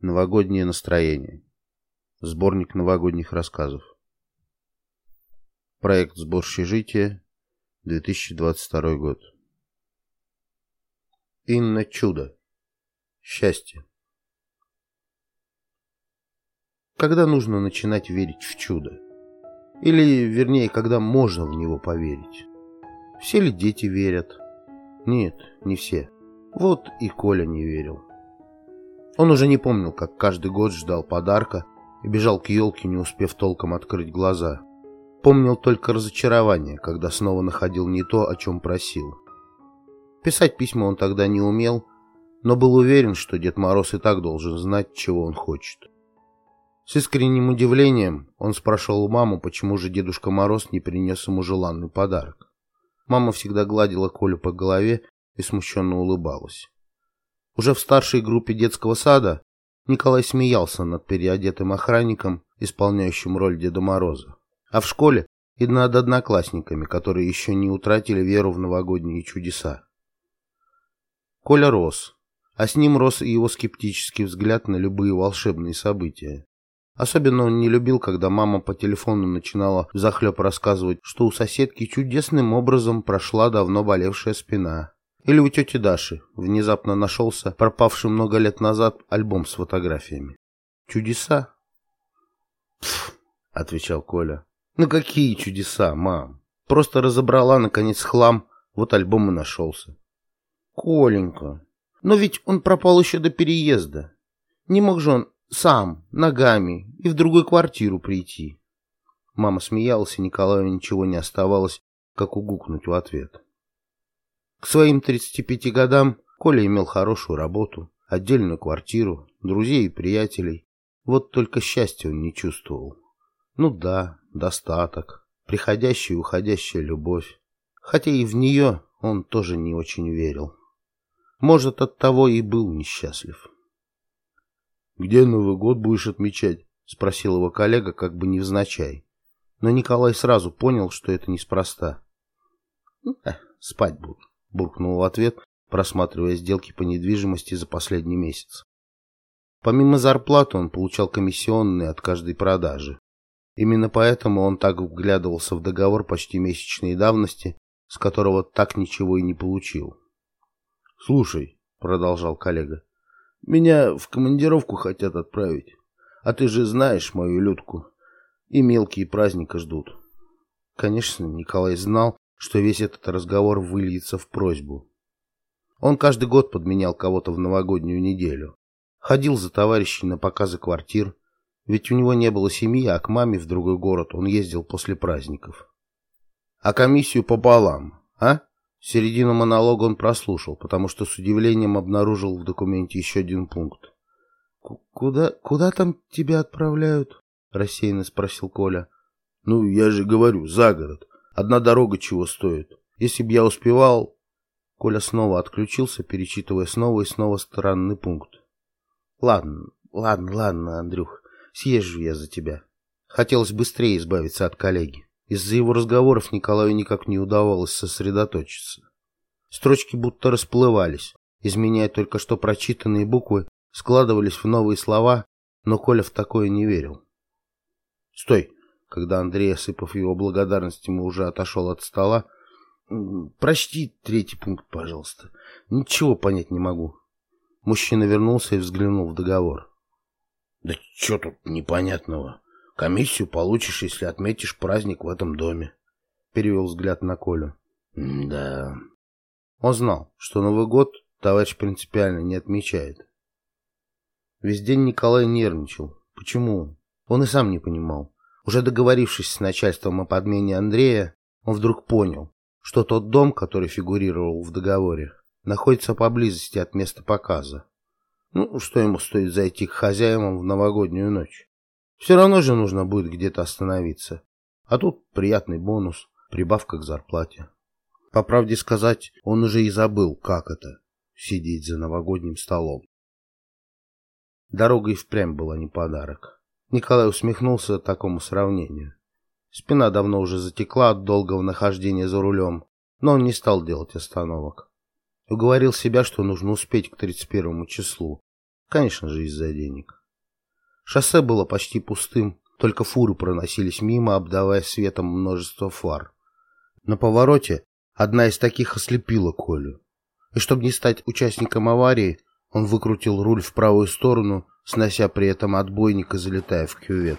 Новогоднее настроение. Сборник новогодних рассказов. Проект «Сбор общежития», 2022 год. Инна Чудо. Счастье. Когда нужно начинать верить в чудо? Или, вернее, когда можно в него поверить? Все ли дети верят? Нет, не все. Вот и Коля не верил. Он уже не помнил, как каждый год ждал подарка и бежал к елке, не успев толком открыть глаза. Помнил только разочарование, когда снова находил не то, о чем просил. Писать письма он тогда не умел, но был уверен, что Дед Мороз и так должен знать, чего он хочет. С искренним удивлением он спрашивал у мамы, почему же Дедушка Мороз не принес ему желанный подарок. Мама всегда гладила Колю по голове и смущенно улыбалась. Уже в старшей группе детского сада Николай смеялся над переодетым охранником, исполняющим роль Деда Мороза. А в школе и над одноклассниками, которые еще не утратили веру в новогодние чудеса. Коля рос, а с ним рос и его скептический взгляд на любые волшебные события. Особенно он не любил, когда мама по телефону начинала захлеб рассказывать, что у соседки чудесным образом прошла давно болевшая спина, или у тети Даши внезапно нашелся пропавший много лет назад альбом с фотографиями. Чудеса? Пф, отвечал Коля. Ну какие чудеса, мам? Просто разобрала, наконец, хлам, вот альбом и нашелся. Коленька, но ведь он пропал еще до переезда. Не мог же он сам, ногами, и в другую квартиру прийти. Мама смеялась, и Николаю ничего не оставалось, как угукнуть в ответ. К своим 35 годам Коля имел хорошую работу, отдельную квартиру, друзей и приятелей. Вот только счастья он не чувствовал. Ну да, достаток, приходящая и уходящая любовь. Хотя и в нее он тоже не очень верил. Может, от того и был несчастлив. «Где Новый год будешь отмечать?» — спросил его коллега, как бы невзначай. Но Николай сразу понял, что это неспроста. «Спать буду» буркнул в ответ, просматривая сделки по недвижимости за последний месяц. Помимо зарплаты он получал комиссионные от каждой продажи. Именно поэтому он так вглядывался в договор почти месячной давности, с которого так ничего и не получил. «Слушай», — продолжал коллега, — «меня в командировку хотят отправить, а ты же знаешь мою Людку, и мелкие праздника ждут». Конечно, Николай знал, что весь этот разговор выльется в просьбу. Он каждый год подменял кого-то в новогоднюю неделю. Ходил за товарищей на показы квартир, ведь у него не было семьи, а к маме в другой город он ездил после праздников. А комиссию пополам, а? Середину монолога он прослушал, потому что с удивлением обнаружил в документе еще один пункт. «Куда, куда там тебя отправляют?» — рассеянно спросил Коля. «Ну, я же говорю, за город. Одна дорога чего стоит. Если б я успевал... Коля снова отключился, перечитывая снова и снова странный пункт. Ладно, ладно, ладно, Андрюх, съезжу я за тебя. Хотелось быстрее избавиться от коллеги. Из-за его разговоров Николаю никак не удавалось сосредоточиться. Строчки будто расплывались, изменяя только что прочитанные буквы, складывались в новые слова, но Коля в такое не верил. «Стой!» Когда Андрей, осыпав его благодарностями, уже отошел от стола. «Прочти третий пункт, пожалуйста. Ничего понять не могу». Мужчина вернулся и взглянул в договор. «Да что тут непонятного? Комиссию получишь, если отметишь праздник в этом доме», — перевел взгляд на Колю. «Да...» Он знал, что Новый год товарищ принципиально не отмечает. Весь день Николай нервничал. Почему? Он и сам не понимал. Уже договорившись с начальством о подмене Андрея, он вдруг понял, что тот дом, который фигурировал в договоре, находится поблизости от места показа. Ну, что ему стоит зайти к хозяевам в новогоднюю ночь? Все равно же нужно будет где-то остановиться. А тут приятный бонус, прибавка к зарплате. По правде сказать, он уже и забыл, как это — сидеть за новогодним столом. Дорога и впрямь была не подарок. Николай усмехнулся такому сравнению. Спина давно уже затекла от долгого нахождения за рулем, но он не стал делать остановок. Уговорил себя, что нужно успеть к 31 числу. Конечно же, из-за денег. Шоссе было почти пустым, только фуры проносились мимо, обдавая светом множество фар. На повороте одна из таких ослепила Колю. И чтобы не стать участником аварии, он выкрутил руль в правую сторону, снося при этом отбойник и залетая в кювет.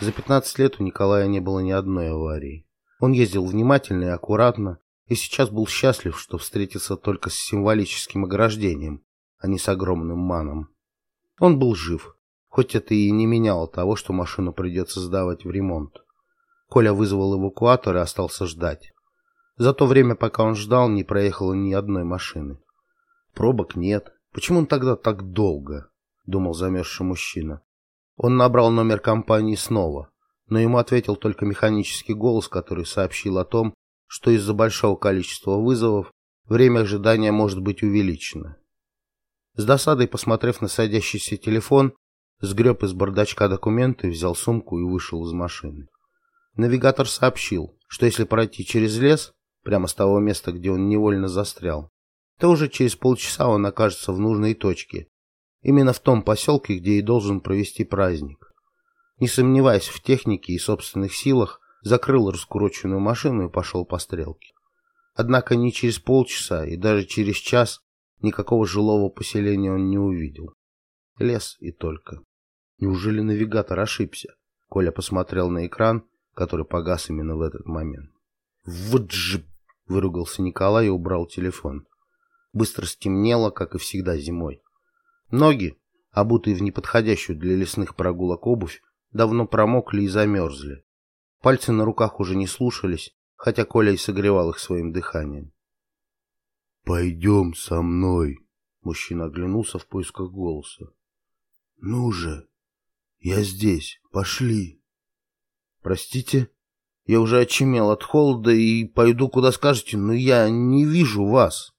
За 15 лет у Николая не было ни одной аварии. Он ездил внимательно и аккуратно, и сейчас был счастлив, что встретился только с символическим ограждением, а не с огромным маном. Он был жив, хоть это и не меняло того, что машину придется сдавать в ремонт. Коля вызвал эвакуатор и остался ждать. За то время, пока он ждал, не проехало ни одной машины. Пробок нет. Почему он тогда так долго? Думал замерзший мужчина. Он набрал номер компании снова, но ему ответил только механический голос, который сообщил о том, что из-за большого количества вызовов время ожидания может быть увеличено. С досадой посмотрев на садящийся телефон, сгреб из бардачка документы, взял сумку и вышел из машины. Навигатор сообщил, что если пройти через лес, прямо с того места, где он невольно застрял, то уже через полчаса он окажется в нужной точке, именно в том поселке, где и должен провести праздник. Не сомневаясь в технике и собственных силах, закрыл раскуроченную машину и пошел по стрелке. Однако ни через полчаса и даже через час никакого жилого поселения он не увидел. Лес и только. Неужели навигатор ошибся? Коля посмотрел на экран, который погас именно в этот момент. Вот же выругался Николай и убрал телефон. Быстро стемнело, как и всегда зимой. Ноги, обутые в неподходящую для лесных прогулок обувь, давно промокли и замерзли. Пальцы на руках уже не слушались, хотя Коля и согревал их своим дыханием. «Пойдем со мной!» Мужчина оглянулся в поисках голоса. «Ну же! Я здесь! Пошли!» «Простите?» Я уже очумел от холода и пойду, куда скажете, но я не вижу вас.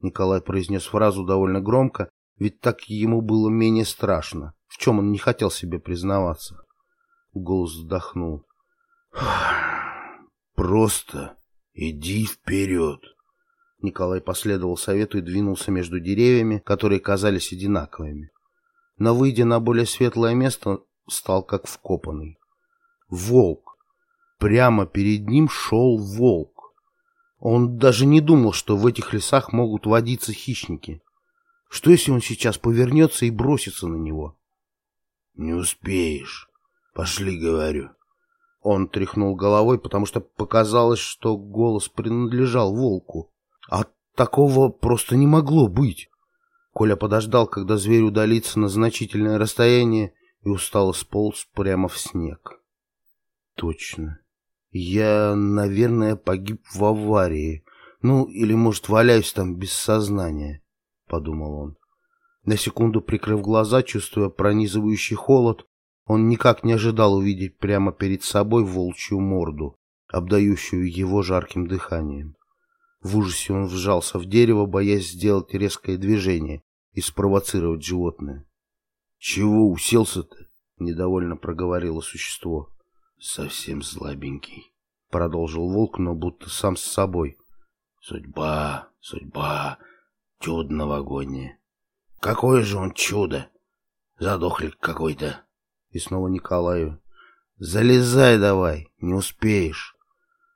Николай произнес фразу довольно громко, ведь так ему было менее страшно, в чем он не хотел себе признаваться. Голос вздохнул. «Просто иди вперед!» Николай последовал совету и двинулся между деревьями, которые казались одинаковыми. Но, выйдя на более светлое место, стал как вкопанный. Волк! Прямо перед ним шел волк. Он даже не думал, что в этих лесах могут водиться хищники. Что, если он сейчас повернется и бросится на него? «Не успеешь. Пошли, говорю». Он тряхнул головой, потому что показалось, что голос принадлежал волку. А такого просто не могло быть. Коля подождал, когда зверь удалится на значительное расстояние, и устало сполз прямо в снег. Точно. Я, наверное, погиб в аварии. Ну, или, может, валяюсь там без сознания, — подумал он. На секунду прикрыв глаза, чувствуя пронизывающий холод, он никак не ожидал увидеть прямо перед собой волчью морду, обдающую его жарким дыханием. В ужасе он вжался в дерево, боясь сделать резкое движение и спровоцировать животное. — Чего уселся-то? — недовольно проговорило существо совсем слабенький, — продолжил волк, но будто сам с собой. Судьба, судьба, чудо новогоднее. Какое же он чудо! Задохлик какой-то. И снова Николаю. Залезай давай, не успеешь.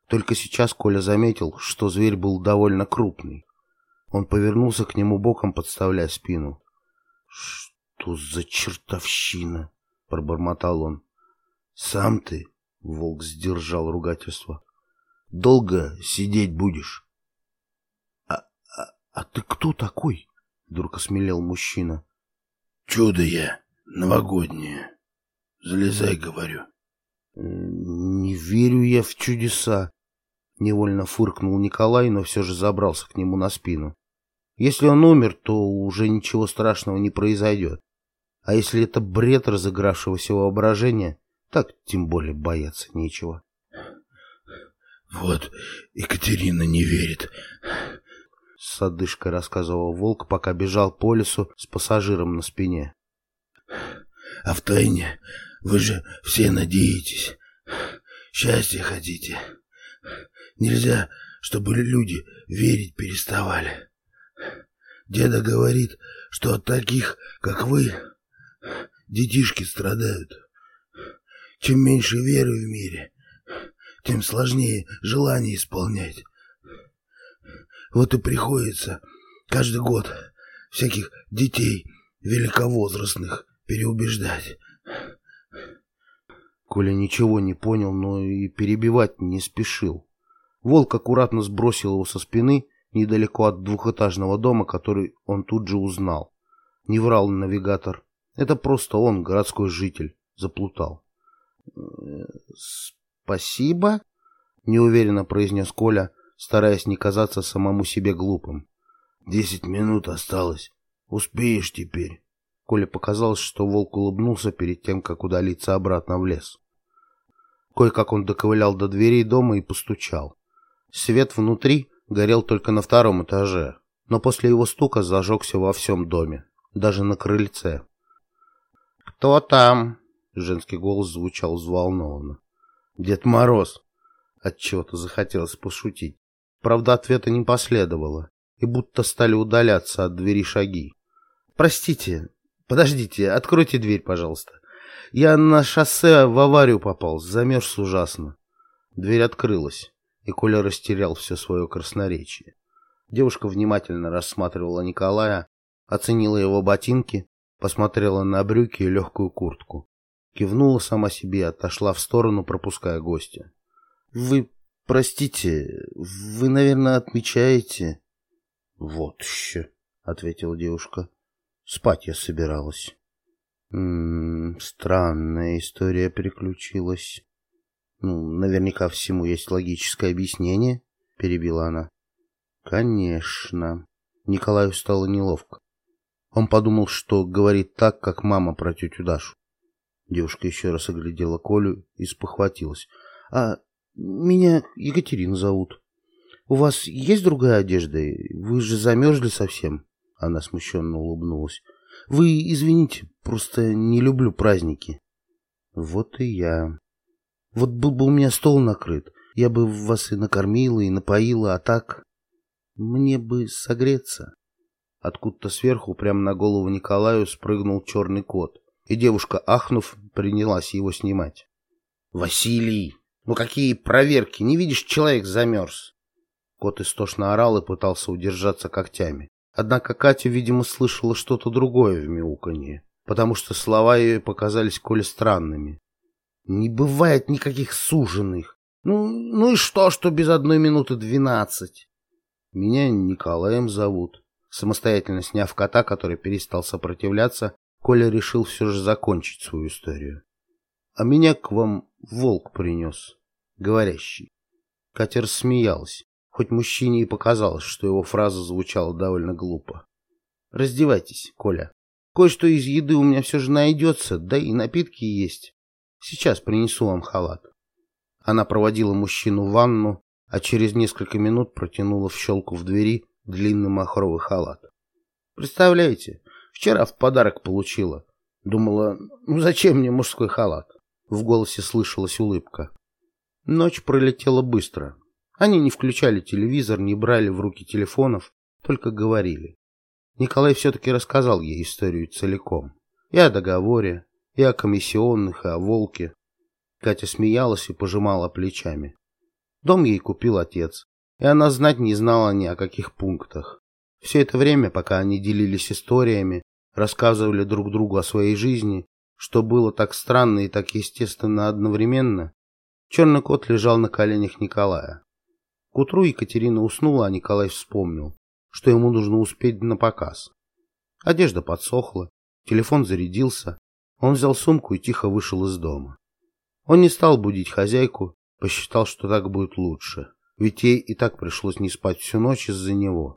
Только сейчас Коля заметил, что зверь был довольно крупный. Он повернулся к нему боком, подставляя спину. «Что за чертовщина?» — пробормотал он. «Сам ты Волк сдержал ругательство. Долго сидеть будешь? А, а, а ты кто такой? Вдруг осмелел мужчина. Чудо я, новогоднее. Залезай, говорю. Не верю я в чудеса. Невольно фыркнул Николай, но все же забрался к нему на спину. Если он умер, то уже ничего страшного не произойдет. А если это бред разыгравшегося воображения, так тем более бояться нечего. Вот, Екатерина не верит. С одышкой рассказывал волк, пока бежал по лесу с пассажиром на спине. А в тайне вы же все надеетесь. Счастья хотите. Нельзя, чтобы люди верить переставали. Деда говорит, что от таких, как вы, детишки страдают. Чем меньше веры в мире, тем сложнее желание исполнять. Вот и приходится каждый год всяких детей великовозрастных переубеждать. Коля ничего не понял, но и перебивать не спешил. Волк аккуратно сбросил его со спины недалеко от двухэтажного дома, который он тут же узнал. Не врал навигатор. Это просто он, городской житель, заплутал. «Спасибо?» — неуверенно произнес Коля, стараясь не казаться самому себе глупым. «Десять минут осталось. Успеешь теперь». Коле показалось, что волк улыбнулся перед тем, как удалиться обратно в лес. Кое-как он доковылял до дверей дома и постучал. Свет внутри горел только на втором этаже, но после его стука зажегся во всем доме, даже на крыльце. «Кто там?» — женский голос звучал взволнованно. «Дед Мороз!» Отчего-то захотелось пошутить. Правда, ответа не последовало, и будто стали удаляться от двери шаги. «Простите, подождите, откройте дверь, пожалуйста. Я на шоссе в аварию попал, замерз ужасно». Дверь открылась, и Коля растерял все свое красноречие. Девушка внимательно рассматривала Николая, оценила его ботинки, посмотрела на брюки и легкую куртку. Кивнула сама себе и отошла в сторону, пропуская гостя. Вы простите, вы, наверное, отмечаете? Вот еще, ответила девушка. Спать я собиралась. М -м, странная история приключилась. Ну, наверняка всему есть логическое объяснение, перебила она. Конечно. Николаю стало неловко. Он подумал, что говорит так, как мама про тетю Дашу. Девушка еще раз оглядела Колю и спохватилась. А меня Екатерина зовут. У вас есть другая одежда? Вы же замерзли совсем. Она смущенно улыбнулась. Вы извините, просто не люблю праздники. Вот и я. Вот был бы у меня стол накрыт, я бы вас и накормила, и напоила, а так... Мне бы согреться. Откуда-то сверху, прямо на голову Николаю, спрыгнул черный кот, и девушка, ахнув, принялась его снимать. «Василий!» Ну какие проверки? Не видишь, человек замерз. Кот истошно орал и пытался удержаться когтями. Однако Катя, видимо, слышала что-то другое в мяуканье, потому что слова ее показались Коле странными. Не бывает никаких суженых. Ну, ну и что, что без одной минуты двенадцать? Меня Николаем зовут. Самостоятельно сняв кота, который перестал сопротивляться, Коля решил все же закончить свою историю. А меня к вам волк принес, говорящий. Катя рассмеялась, хоть мужчине и показалось, что его фраза звучала довольно глупо. Раздевайтесь, Коля. Кое-что из еды у меня все же найдется, да и напитки есть. Сейчас принесу вам халат. Она проводила мужчину в ванну, а через несколько минут протянула в щелку в двери длинный махровый халат. Представляете, вчера в подарок получила. Думала, ну зачем мне мужской халат? В голосе слышалась улыбка. Ночь пролетела быстро. Они не включали телевизор, не брали в руки телефонов, только говорили. Николай все-таки рассказал ей историю целиком. И о договоре, и о комиссионных, и о волке. Катя смеялась и пожимала плечами. Дом ей купил отец, и она знать не знала ни о каких пунктах. Все это время, пока они делились историями, рассказывали друг другу о своей жизни, что было так странно и так естественно одновременно, черный кот лежал на коленях Николая. К утру Екатерина уснула, а Николай вспомнил, что ему нужно успеть на показ. Одежда подсохла, телефон зарядился, он взял сумку и тихо вышел из дома. Он не стал будить хозяйку, посчитал, что так будет лучше, ведь ей и так пришлось не спать всю ночь из-за него.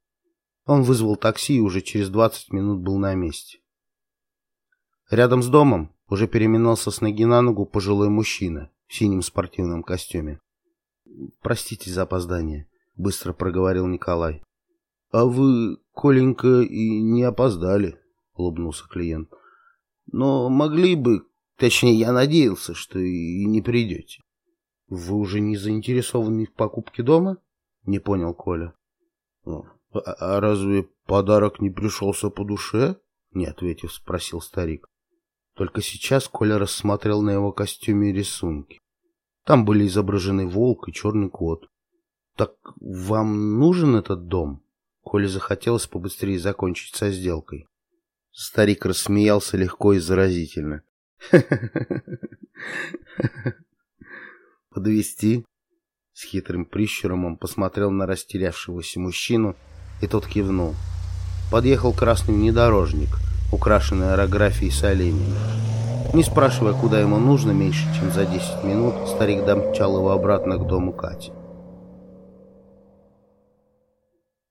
Он вызвал такси и уже через 20 минут был на месте. Рядом с домом уже переминался с ноги на ногу пожилой мужчина в синем спортивном костюме. «Простите за опоздание», — быстро проговорил Николай. «А вы, Коленька, и не опоздали», — улыбнулся клиент. «Но могли бы, точнее, я надеялся, что и не придете». «Вы уже не заинтересованы в покупке дома?» — не понял Коля. А, а разве подарок не пришелся по душе? Не ответив, спросил старик. Только сейчас Коля рассмотрел на его костюме рисунки. Там были изображены волк и черный кот. Так вам нужен этот дом? Коле захотелось побыстрее закончить со сделкой. Старик рассмеялся легко и заразительно. Подвести? С хитрым прищуром он посмотрел на растерявшегося мужчину, и тот кивнул. Подъехал красный внедорожник, украшенный аэрографией с оленями. Не спрашивая, куда ему нужно, меньше чем за 10 минут, старик домчал его обратно к дому Кати.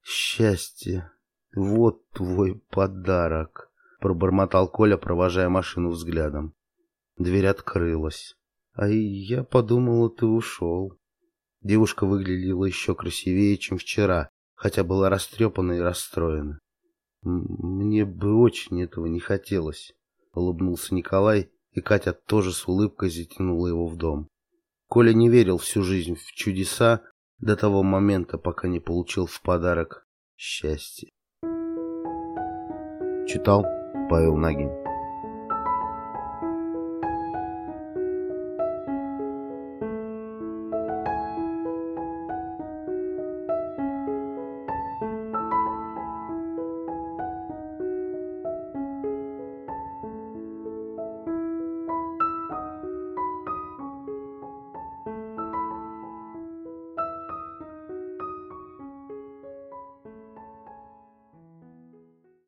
«Счастье! Вот твой подарок!» — пробормотал Коля, провожая машину взглядом. Дверь открылась. «А я подумала, ты ушел». Девушка выглядела еще красивее, чем вчера, хотя была растрепана и расстроена. «Мне бы очень этого не хотелось», — улыбнулся Николай, и Катя тоже с улыбкой затянула его в дом. Коля не верил всю жизнь в чудеса до того момента, пока не получил в подарок счастье. Читал Павел Нагин